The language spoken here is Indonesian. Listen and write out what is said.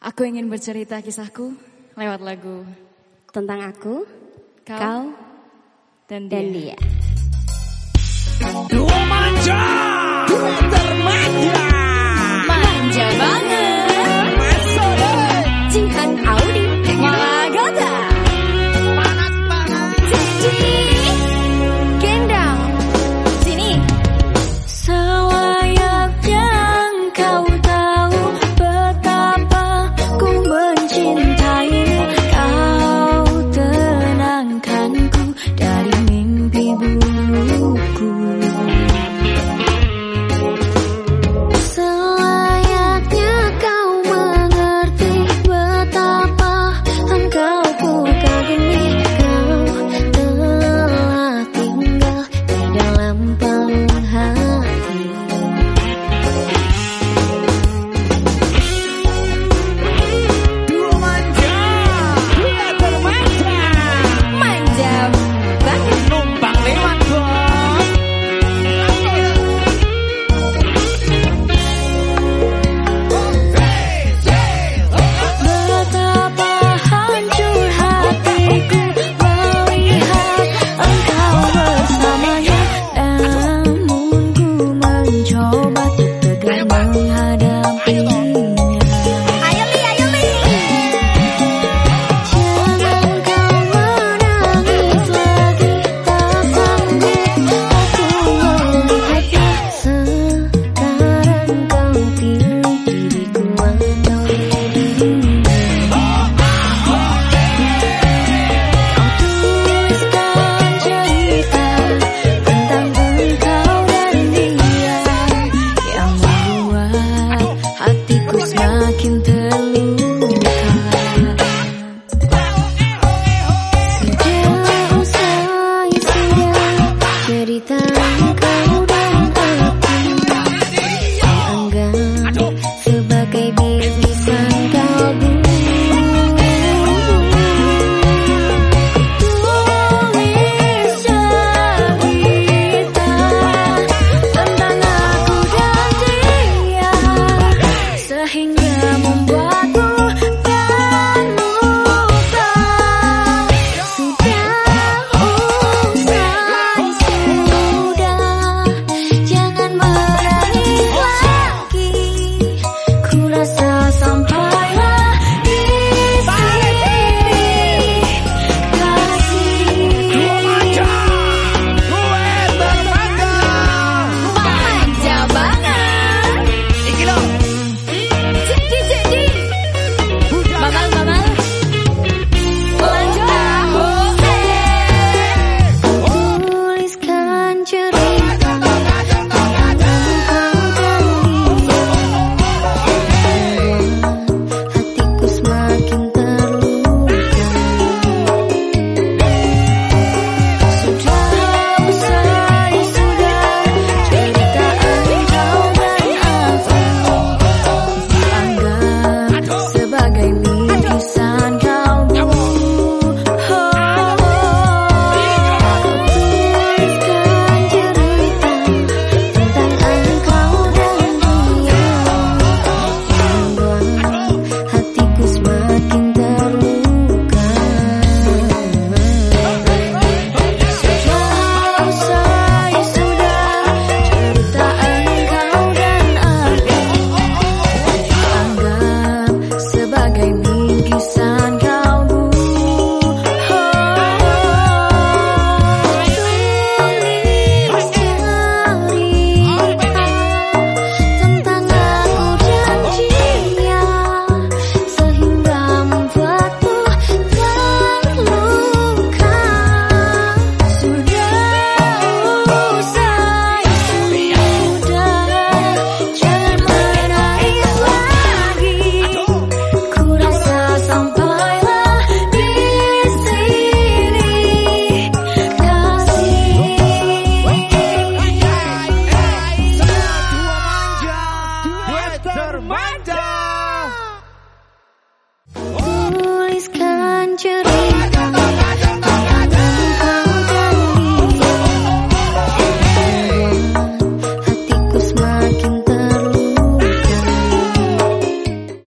Aku ingin bercerita kisahku lewat lagu tentang aku, kau, kau dan dia. Dan dia. 呜呜 membuatku